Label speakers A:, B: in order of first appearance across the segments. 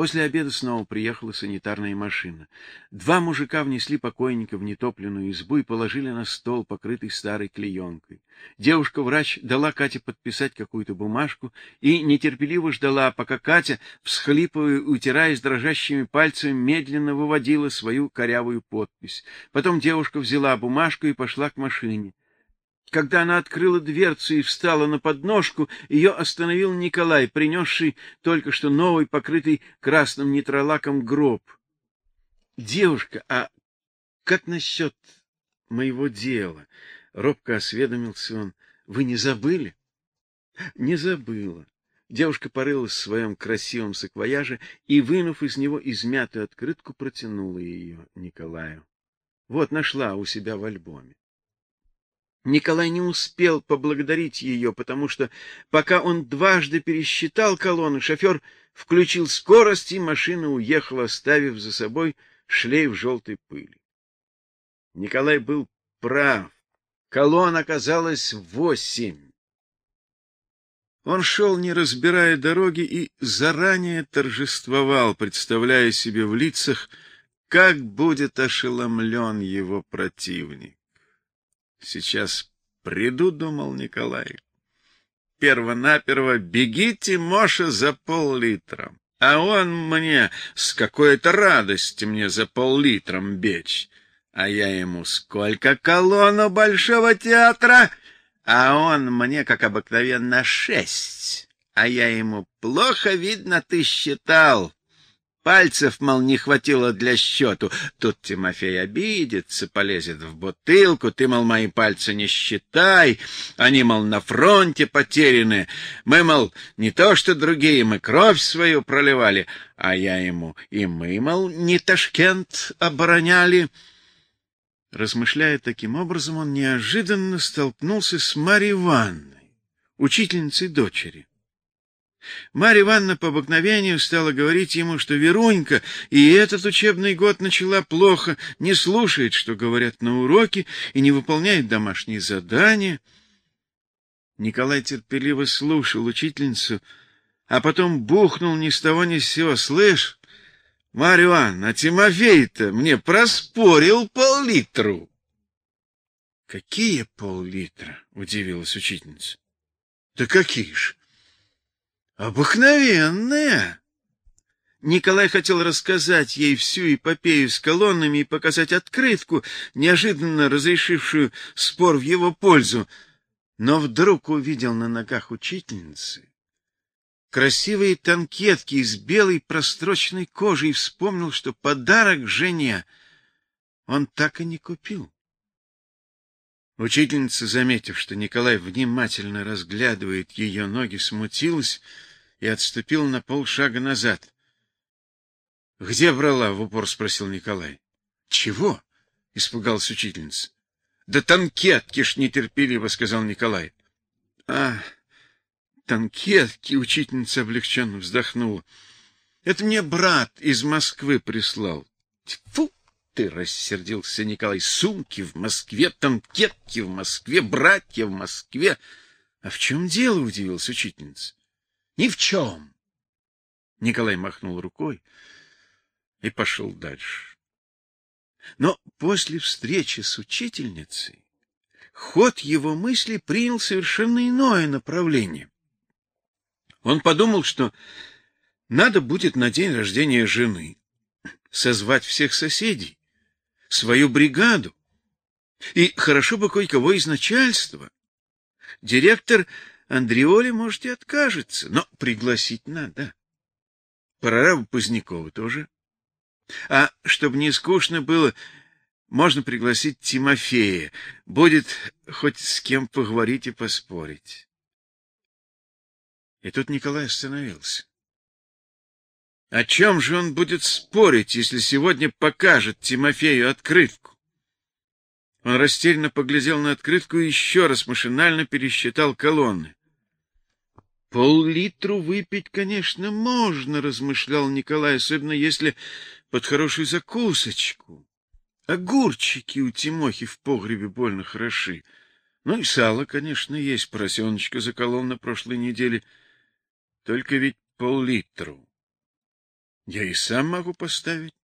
A: После обеда снова приехала санитарная машина. Два мужика внесли покойника в нетопленную избу и положили на стол, покрытый старой клеенкой. Девушка-врач дала Кате подписать какую-то бумажку и нетерпеливо ждала, пока Катя, всхлипывая и утираясь дрожащими пальцами, медленно выводила свою корявую подпись. Потом девушка взяла бумажку и пошла к машине. Когда она открыла дверцу и встала на подножку, ее остановил Николай, принесший только что новый, покрытый красным нитролаком гроб. — Девушка, а как насчет моего дела? — робко осведомился он. — Вы не забыли? — Не забыла. Девушка порылась в своем красивом саквояже и, вынув из него измятую открытку, протянула ее Николаю. Вот нашла у себя в альбоме. Николай не успел поблагодарить ее, потому что, пока он дважды пересчитал колонны, шофер включил скорость, и машина уехала, оставив за собой шлейф желтой пыли. Николай был прав. Колонн оказалось восемь. Он шел, не разбирая дороги, и заранее торжествовал, представляя себе в лицах, как будет ошеломлен его противник. Сейчас приду, думал Николай. Первонаперво бегите, Моша, за пол-литра. А он мне с какой-то радости мне за пол-литром бечь. А я ему сколько колонну Большого театра, а он мне, как обыкновенно, шесть. А я ему плохо видно, ты считал. Пальцев, мол, не хватило для счету. Тут Тимофей обидится, полезет в бутылку. Ты, мол, мои пальцы не считай. Они, мол, на фронте потеряны. Мы, мол, не то что другие, мы кровь свою проливали. А я ему, и мы, мол, не Ташкент обороняли. Размышляя таким образом, он неожиданно столкнулся с Марьей Ивановной, учительницей дочери. Марья Ивановна по обыкновению стала говорить ему, что Верунька и этот учебный год начала плохо, не слушает, что говорят на уроке, и не выполняет домашние задания. Николай терпеливо слушал учительницу, а потом бухнул ни с того ни с сего. «Слышь, Марья Ивановна, а Тимофей-то мне проспорил пол-литру!» «Какие пол-литра?» — удивилась учительница. «Да какие ж!» Обыкновенная. Николай хотел рассказать ей всю эпопею с колоннами и показать открытку, неожиданно разрешившую спор в его пользу, но вдруг увидел на ногах учительницы красивые танкетки из белой прострочной кожи и вспомнил, что подарок жене он так и не купил. Учительница, заметив, что Николай внимательно разглядывает ее ноги, смутилась и отступил на полшага назад. — Где брала? — в упор спросил Николай. — Чего? — испугалась учительница. — Да танкетки ж нетерпеливо, — сказал Николай. — А, танкетки, — учительница облегченно вздохнула. — Это мне брат из Москвы прислал. — Тьфу! ты, — рассердился Николай. — Сумки в Москве, танкетки в Москве, братья в Москве. — А в чем дело? — удивилась учительница. Ни в чем. Николай махнул рукой и пошел дальше. Но после встречи с учительницей ход его мысли принял совершенно иное направление. Он подумал, что надо будет на день рождения жены созвать всех соседей, свою бригаду, и хорошо бы кое-кого из начальства. Директор Андреоли, может, и откажется, но пригласить надо. Прорабу Позднякова тоже. А чтобы не скучно было, можно пригласить Тимофея. Будет хоть с кем поговорить и поспорить. И тут Николай остановился. О чем же он будет спорить, если сегодня покажет Тимофею открытку? Он растерянно поглядел на открытку и еще раз машинально пересчитал колонны. Пол-литру выпить, конечно, можно, размышлял Николай, особенно если под хорошую закусочку. Огурчики у Тимохи в погребе больно хороши. Ну и сало, конечно, есть, поросеночка заколол на прошлой неделе. Только ведь пол-литру. Я и сам могу поставить.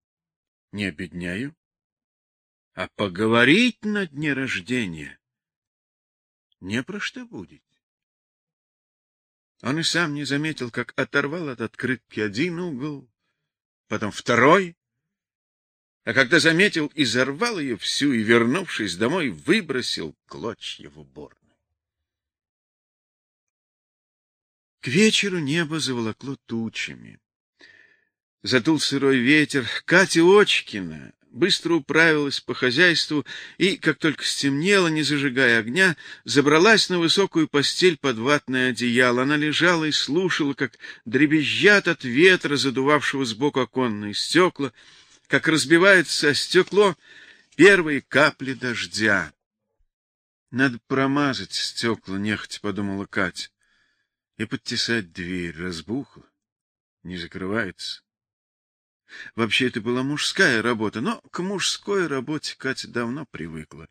A: Не обедняю. А поговорить на дне рождения не про что будет. Он и сам не заметил, как оторвал от открытки один угол, потом второй, а когда заметил, изорвал ее всю и, вернувшись домой, выбросил клочья в уборную. К вечеру небо заволокло тучами. Задул сырой ветер. Катя Очкина быстро управилась по хозяйству и, как только стемнело, не зажигая огня, забралась на высокую постель под ватное одеяло. Она лежала и слушала, как дребезжат от ветра, задувавшего сбоку оконные стекла, как разбивается стекло первые капли дождя. Надо промазать стекла, нехотя подумала Катя, и подтесать дверь. Разбухла, не закрывается. Вообще это была мужская работа, но к мужской работе Катя давно привыкла.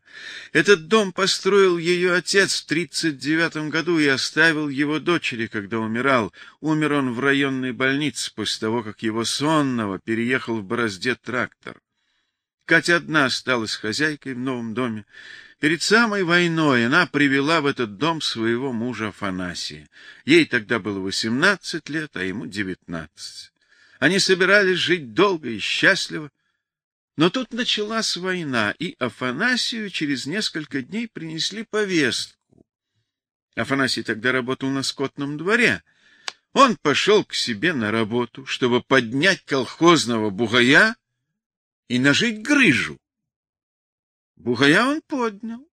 A: Этот дом построил ее отец в тридцать девятом году и оставил его дочери, когда умирал. Умер он в районной больнице после того, как его сонного переехал в борозде трактор. Катя одна осталась хозяйкой в новом доме. Перед самой войной она привела в этот дом своего мужа Афанасия. Ей тогда было восемнадцать лет, а ему девятнадцать. Они собирались жить долго и счастливо. Но тут началась война, и Афанасию через несколько дней принесли повестку. Афанасий тогда работал на скотном дворе. Он пошел к себе на работу, чтобы поднять колхозного бугая и нажить грыжу. Бугая он поднял,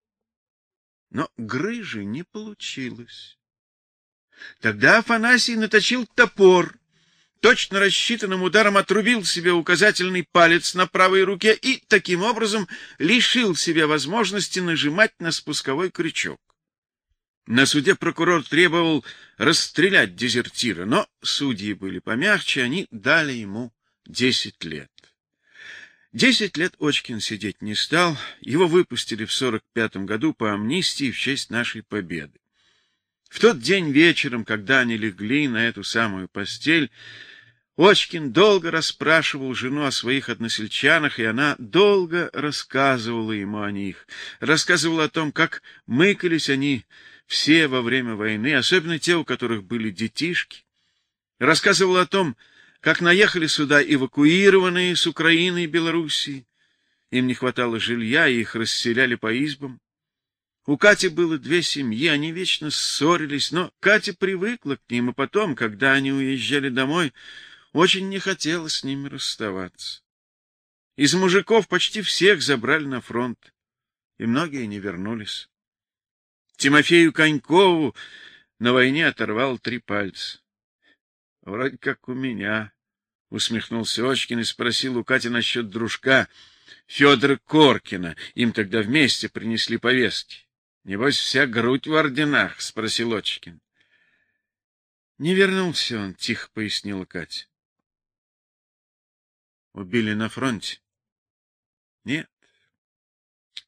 A: но грыжи не получилось. Тогда Афанасий наточил топор точно рассчитанным ударом отрубил себе указательный палец на правой руке и таким образом лишил себя возможности нажимать на спусковой крючок. На суде прокурор требовал расстрелять дезертира, но судьи были помягче, они дали ему десять лет. Десять лет Очкин сидеть не стал, его выпустили в сорок пятом году по амнистии в честь нашей победы. В тот день вечером, когда они легли на эту самую постель, Очкин долго расспрашивал жену о своих односельчанах, и она долго рассказывала ему о них. Рассказывала о том, как мыкались они все во время войны, особенно те, у которых были детишки. Рассказывала о том, как наехали сюда эвакуированные с Украины и Белоруссии. Им не хватало жилья, и их расселяли по избам. У Кати было две семьи, они вечно ссорились, но Катя привыкла к ним, и потом, когда они уезжали домой, очень не хотелось с ними расставаться. Из мужиков почти всех забрали на фронт, и многие не вернулись. Тимофею Конькову на войне оторвал три пальца. Вроде как у меня, усмехнулся Очкин и спросил у Кати насчет дружка Федора Коркина. Им тогда вместе принесли повестки. Небось, вся грудь в орденах, спросил Очкин. Не вернулся он, тихо пояснила Катя. Убили на фронте? Нет.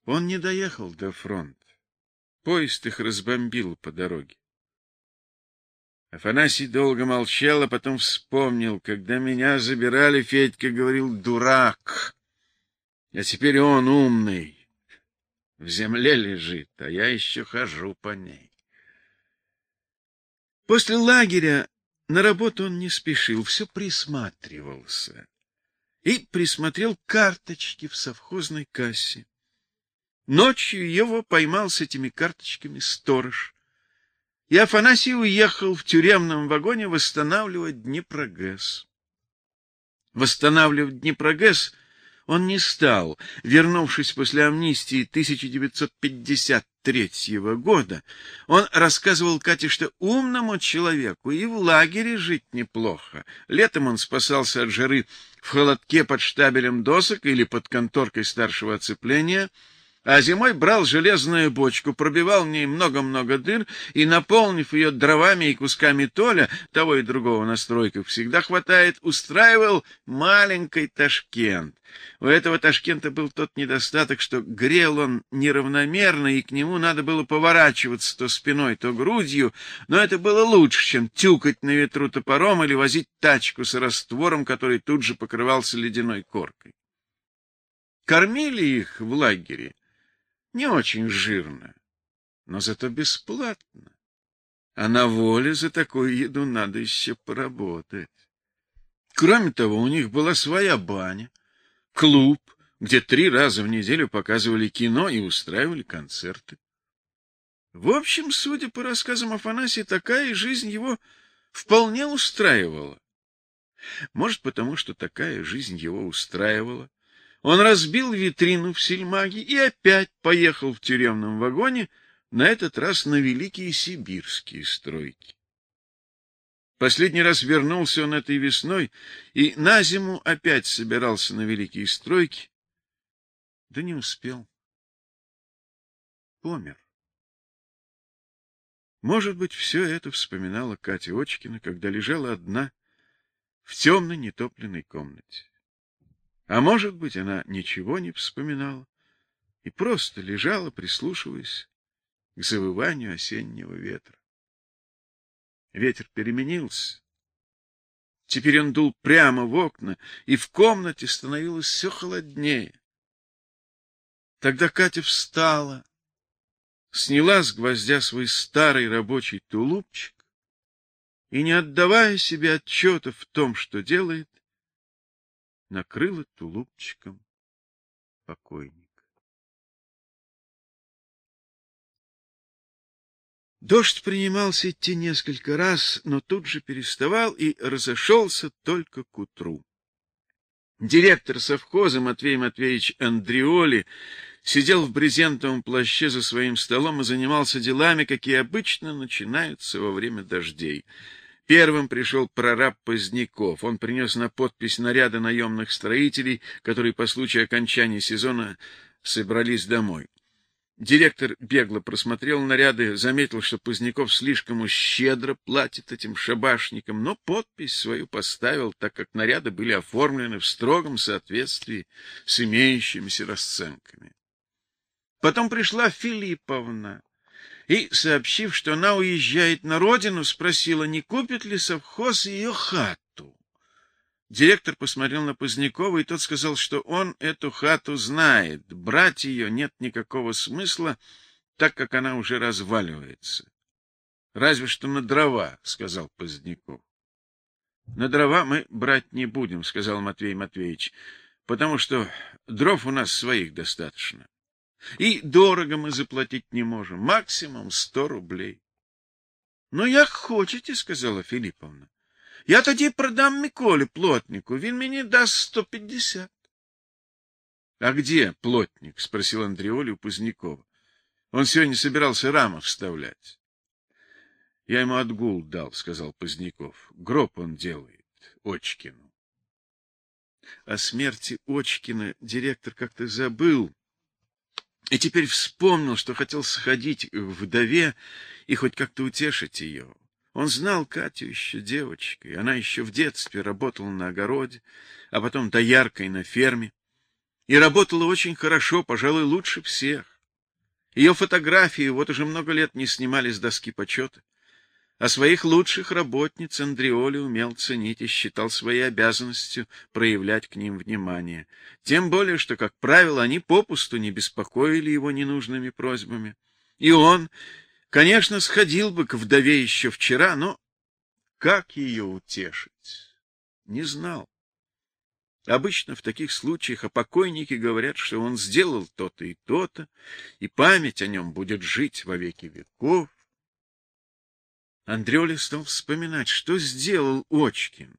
A: Он не доехал до фронта. Поезд их разбомбил по дороге. Афанасий долго молчал, а потом вспомнил, когда меня забирали, Федька говорил дурак. А теперь он умный. В земле лежит, а я еще хожу по ней. После лагеря на работу он не спешил, все присматривался и присмотрел карточки в совхозной кассе. Ночью его поймал с этими карточками сторож. И Афанасий уехал в тюремном вагоне восстанавливать Днепрогэс. Восстанавливать Днепрогэс он не стал. Вернувшись после амнистии 1953 года, он рассказывал Кате, что умному человеку и в лагере жить неплохо. Летом он спасался от жары в холодке под штабелем досок или под конторкой старшего оцепления, а зимой брал железную бочку, пробивал в ней много-много дыр и, наполнив ее дровами и кусками толя, того и другого на стройках всегда хватает, устраивал маленький Ташкент. У этого Ташкента был тот недостаток, что грел он неравномерно, и к нему надо было поворачиваться то спиной, то грудью, но это было лучше, чем тюкать на ветру топором или возить тачку с раствором, который тут же покрывался ледяной коркой. Кормили их в лагере не очень жирно, но зато бесплатно. А на воле за такую еду надо еще поработать. Кроме того, у них была своя баня, клуб, где три раза в неделю показывали кино и устраивали концерты. В общем, судя по рассказам Афанасия, такая жизнь его вполне устраивала. Может, потому что такая жизнь его устраивала, он разбил витрину в сельмаге и опять поехал в тюремном вагоне, на этот раз на великие сибирские стройки. Последний раз вернулся он этой весной и на зиму опять собирался на великие стройки, да не успел. Помер. Может быть, все это вспоминала Катя Очкина, когда лежала одна в темной нетопленной комнате. А может быть, она ничего не вспоминала и просто лежала, прислушиваясь к завыванию осеннего ветра. Ветер переменился. Теперь он дул прямо в окна, и в комнате становилось все холоднее. Тогда Катя встала, сняла с гвоздя свой старый рабочий тулупчик и, не отдавая себе отчета в том, что делает, накрыла тулупчиком покойника. Дождь принимался идти несколько раз, но тут же переставал и разошелся только к утру. Директор совхоза Матвей Матвеевич Андреоли сидел в брезентовом плаще за своим столом и занимался делами, какие обычно начинаются во время дождей. Первым пришел прораб Поздняков. Он принес на подпись наряды наемных строителей, которые по случаю окончания сезона собрались домой. Директор бегло просмотрел наряды, заметил, что Поздняков слишком уж щедро платит этим шабашникам, но подпись свою поставил, так как наряды были оформлены в строгом соответствии с имеющимися расценками. Потом пришла Филипповна и, сообщив, что она уезжает на родину, спросила, не купит ли совхоз ее хату. Директор посмотрел на Позднякова, и тот сказал, что он эту хату знает, брать ее нет никакого смысла, так как она уже разваливается. — Разве что на дрова, — сказал Поздняков. — На дрова мы брать не будем, — сказал Матвей Матвеевич, — потому что дров у нас своих достаточно. И дорого мы заплатить не можем, максимум сто рублей. — Ну, як хочете, — сказала Филипповна. — Я тоді продам Миколе, плотнику, він мені даст сто пятьдесят. — А где плотник? — спросил Андреоли у Позднякова. Он сегодня собирался раму вставлять. — Я ему отгул дал, — сказал Поздняков. — Гроб он делает, Очкину. О смерти Очкина директор как-то забыл, и теперь вспомнил, что хотел сходить к вдове и хоть как-то утешить ее. Он знал Катю еще девочкой, она еще в детстве работала на огороде, а потом дояркой на ферме, и работала очень хорошо, пожалуй, лучше всех. Ее фотографии вот уже много лет не снимали с доски почета. А своих лучших работниц Андреоли умел ценить и считал своей обязанностью проявлять к ним внимание. Тем более, что, как правило, они попусту не беспокоили его ненужными просьбами. И он, конечно, сходил бы к вдове еще вчера, но как ее утешить? Не знал. Обычно в таких случаях о покойнике говорят, что он сделал то-то и то-то, и память о нем будет жить во веки веков. Андреоля стал вспоминать, что сделал Очкин.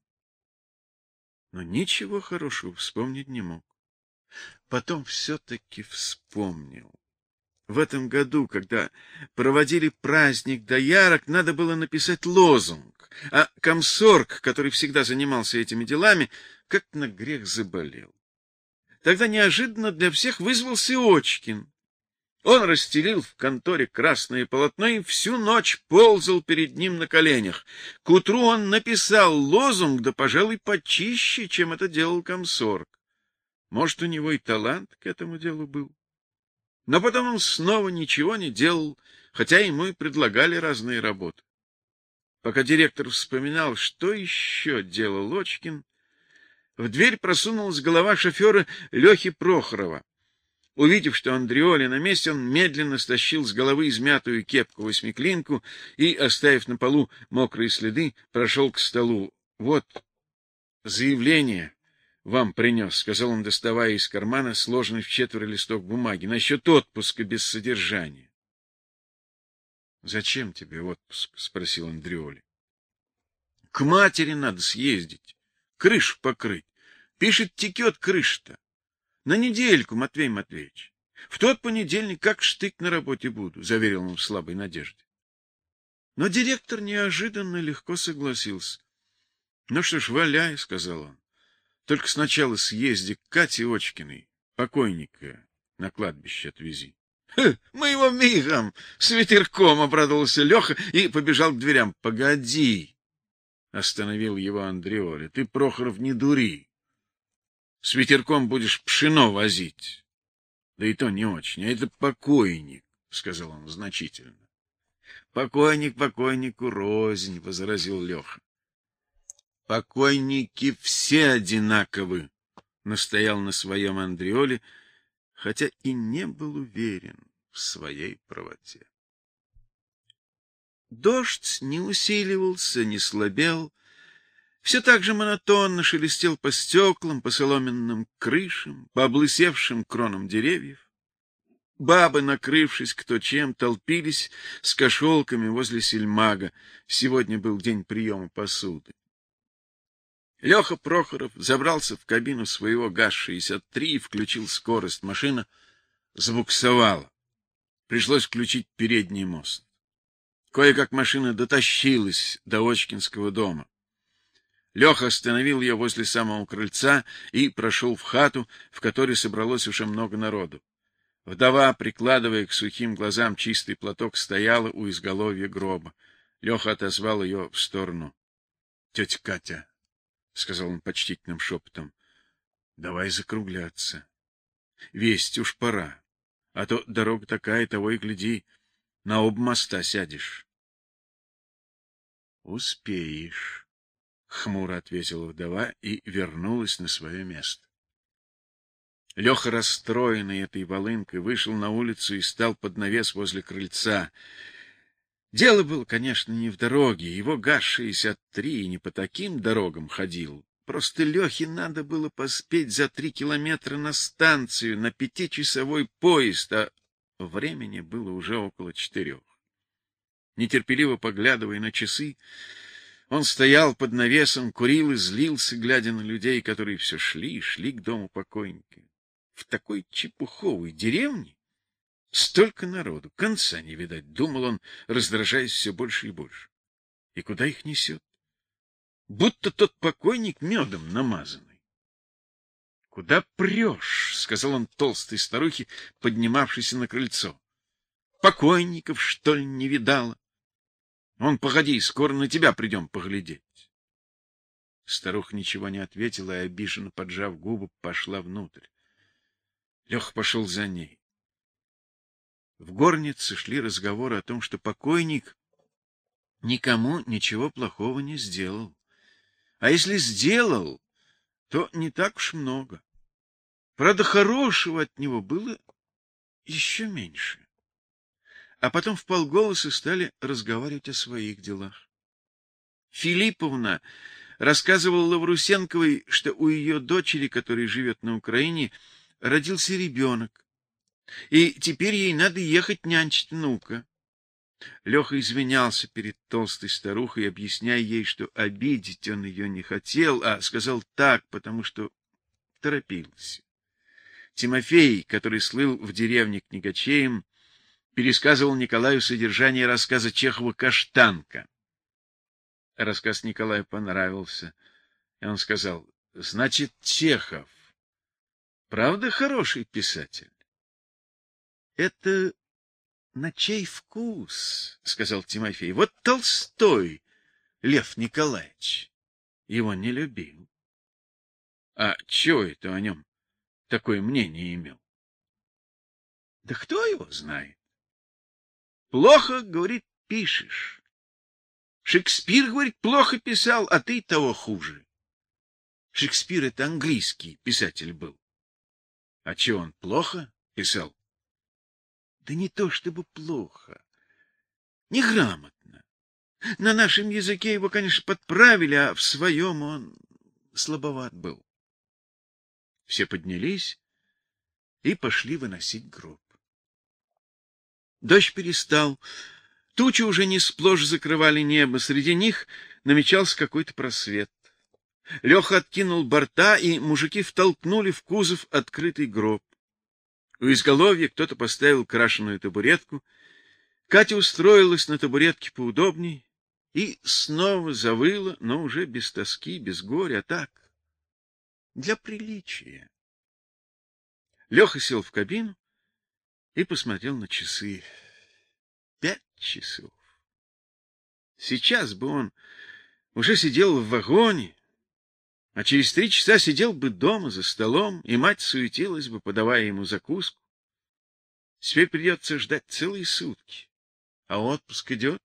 A: Но ничего хорошего вспомнить не мог. Потом все-таки вспомнил. В этом году, когда проводили праздник доярок, надо было написать лозунг, а комсорг, который всегда занимался этими делами, как на грех заболел. Тогда неожиданно для всех вызвался Очкин Он расстелил в конторе красное полотно и всю ночь ползал перед ним на коленях. К утру он написал лозунг, да, пожалуй, почище, чем это делал комсорг. Может, у него и талант к этому делу был. Но потом он снова ничего не делал, хотя ему и предлагали разные работы. Пока директор вспоминал, что еще делал Лочкин, в дверь просунулась голова шофера Лехи Прохорова. Увидев, что Андреоли на месте, он медленно стащил с головы измятую кепку-восьмиклинку и, оставив на полу мокрые следы, прошел к столу. — Вот заявление вам принес, — сказал он, доставая из кармана сложенный в четверо листок бумаги, — насчет отпуска без содержания. — Зачем тебе отпуск? — спросил Андреоли. — К матери надо съездить, крышу покрыть. Пишет, текет крыша-то. На недельку, Матвей Матвеевич. В тот понедельник как штык на работе буду, заверил он в слабой надежде. Но директор неожиданно легко согласился. Ну что ж, валяй, сказал он. Только сначала съезди к Кате Очкиной, покойника, на кладбище отвези. — Мы его мигом с ветерком, — обрадовался Леха и побежал к дверям. — Погоди, — остановил его Андреоли, — ты, Прохоров, не дури. С ветерком будешь пшено возить. Да и то не очень, а это покойник, — сказал он значительно. — Покойник покойнику рознь, — возразил Леха. — Покойники все одинаковы, — настоял на своем Андреоле, хотя и не был уверен в своей правоте. Дождь не усиливался, не слабел, — все так же монотонно шелестел по стеклам, по соломенным крышам, по облысевшим кронам деревьев. Бабы, накрывшись кто чем, толпились с кошелками возле сельмага. Сегодня был день приема посуды. Леха Прохоров забрался в кабину своего ГАЗ-63 и включил скорость. Машина забуксовала. Пришлось включить передний мост. Кое-как машина дотащилась до Очкинского дома. Леха остановил ее возле самого крыльца и прошел в хату, в которой собралось уже много народу. Вдова, прикладывая к сухим глазам чистый платок, стояла у изголовья гроба. Леха отозвал ее в сторону. — Тетя Катя, — сказал он почтительным шепотом, — давай закругляться. Весть уж пора, а то дорога такая, того и гляди, на оба моста сядешь. — Успеешь. — хмуро ответила вдова и вернулась на свое место. Леха, расстроенный этой волынкой, вышел на улицу и стал под навес возле крыльца. Дело было, конечно, не в дороге. Его ГАЗ-63 не по таким дорогам ходил. Просто Лехе надо было поспеть за три километра на станцию, на пятичасовой поезд, а времени было уже около четырех. Нетерпеливо поглядывая на часы, он стоял под навесом, курил и злился, глядя на людей, которые все шли и шли к дому покойника. В такой чепуховой деревне столько народу, конца не видать, думал он, раздражаясь все больше и больше. И куда их несет? Будто тот покойник медом намазанный. — Куда прешь? — сказал он толстой старухе, поднимавшейся на крыльцо. — Покойников, что ли, не видала? Он погоди, скоро на тебя придем поглядеть. Старуха ничего не ответила и, обиженно поджав губы, пошла внутрь. Леха пошел за ней. В горнице шли разговоры о том, что покойник никому ничего плохого не сделал. А если сделал, то не так уж много. Правда, хорошего от него было еще меньше а потом вполголоса стали разговаривать о своих делах. Филипповна рассказывала Лаврусенковой, что у ее дочери, которая живет на Украине, родился ребенок, и теперь ей надо ехать нянчить внука. Леха извинялся перед толстой старухой, объясняя ей, что обидеть он ее не хотел, а сказал так, потому что торопился. Тимофей, который слыл в деревне книгачеем, пересказывал Николаю содержание рассказа Чехова «Каштанка». Рассказ Николаю понравился, и он сказал, «Значит, Чехов, правда хороший писатель?» Это на чей вкус, сказал Тимофей. Вот Толстой, Лев Николаевич, его не любил. А чего это о нем такое мнение имел? Да кто его знает? Плохо, говорит, пишешь. Шекспир, говорит, плохо писал, а ты того хуже. Шекспир это английский писатель был. А че он плохо писал? Да не то чтобы плохо. Неграмотно. На нашем языке его, конечно, подправили, а в своем он слабоват был. Все поднялись и пошли выносить гроб. Дождь перестал. Тучи уже не сплошь закрывали небо, среди них намечался какой-то просвет. Леха откинул борта, и мужики втолкнули в кузов открытый гроб. У изголовья кто-то поставил крашеную табуретку. Катя устроилась на табуретке поудобней и снова завыла, но уже без тоски, без горя, а так, для приличия. Леха сел в кабину и посмотрел на часы. Пять часов. Сейчас бы он уже сидел в вагоне, а через три часа сидел бы дома за столом, и мать суетилась бы, подавая ему закуску. Теперь придется ждать целые сутки, а отпуск идет.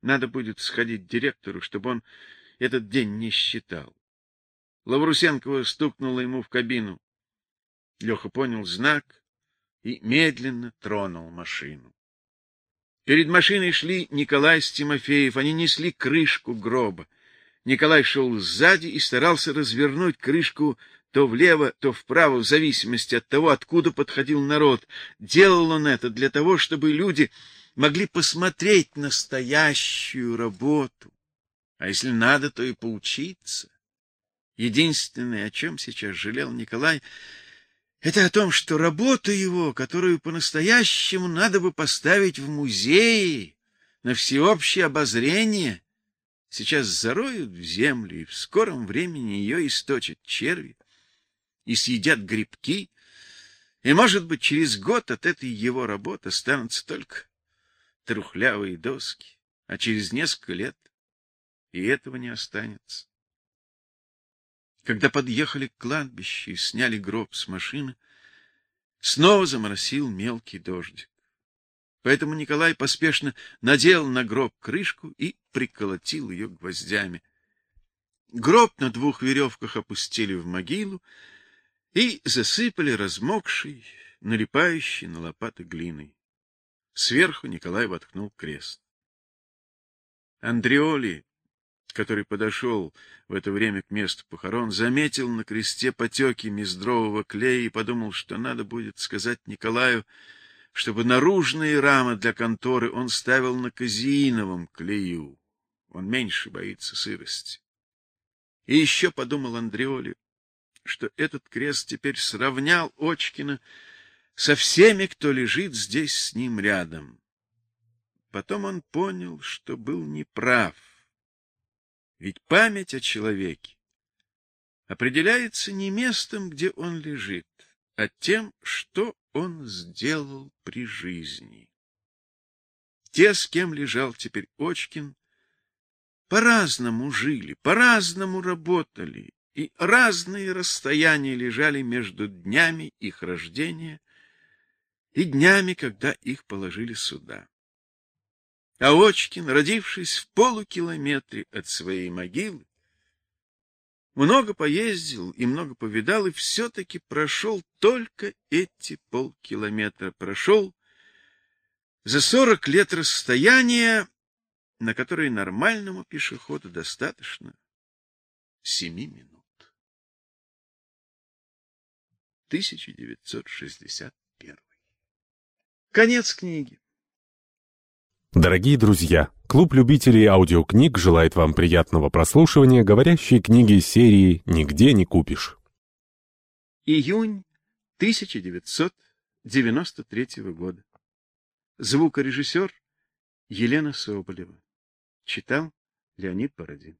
A: Надо будет сходить к директору, чтобы он этот день не считал. Лаврусенкова стукнула ему в кабину. Леха понял знак и медленно тронул машину. Перед машиной шли Николай с Тимофеев, они несли крышку гроба. Николай шел сзади и старался развернуть крышку то влево, то вправо, в зависимости от того, откуда подходил народ. Делал он это для того, чтобы люди могли посмотреть настоящую работу. А если надо, то и поучиться. Единственное, о чем сейчас жалел Николай, это о том, что работу его, которую по-настоящему надо бы поставить в музее, на всеобщее обозрение, сейчас зароют в землю, и в скором времени ее источат черви и съедят грибки, и, может быть, через год от этой его работы останутся только трухлявые доски, а через несколько лет и этого не останется. Когда подъехали к кладбищу и сняли гроб с машины, снова заморосил мелкий дождик. Поэтому Николай поспешно надел на гроб крышку и приколотил ее гвоздями. Гроб на двух веревках опустили в могилу и засыпали размокшей, налипающей на лопаты глиной. Сверху Николай воткнул крест. Андреоли, который подошел в это время к месту похорон, заметил на кресте потеки мездрового клея и подумал, что надо будет сказать Николаю, чтобы наружные рамы для конторы он ставил на казеиновом клею. Он меньше боится сырости. И еще подумал Андреоли, что этот крест теперь сравнял Очкина со всеми, кто лежит здесь с ним рядом. Потом он понял, что был неправ. Ведь память о человеке определяется не местом, где он лежит, а тем, что он сделал при жизни. Те, с кем лежал теперь Очкин, по-разному жили, по-разному работали, и разные расстояния лежали между днями их рождения и днями, когда их положили сюда. А Очкин, родившись в полукилометре от своей могилы, много поездил и много повидал, и все-таки прошел только эти полкилометра. Прошел за сорок лет расстояния, на которое нормальному пешеходу достаточно семи минут. 1961. Конец книги.
B: Дорогие друзья, клуб любителей аудиокниг желает вам приятного прослушивания говорящей книги серии «Нигде не купишь».
A: Июнь 1993 года. Звукорежиссер Елена Соболева. Читал Леонид Бородин.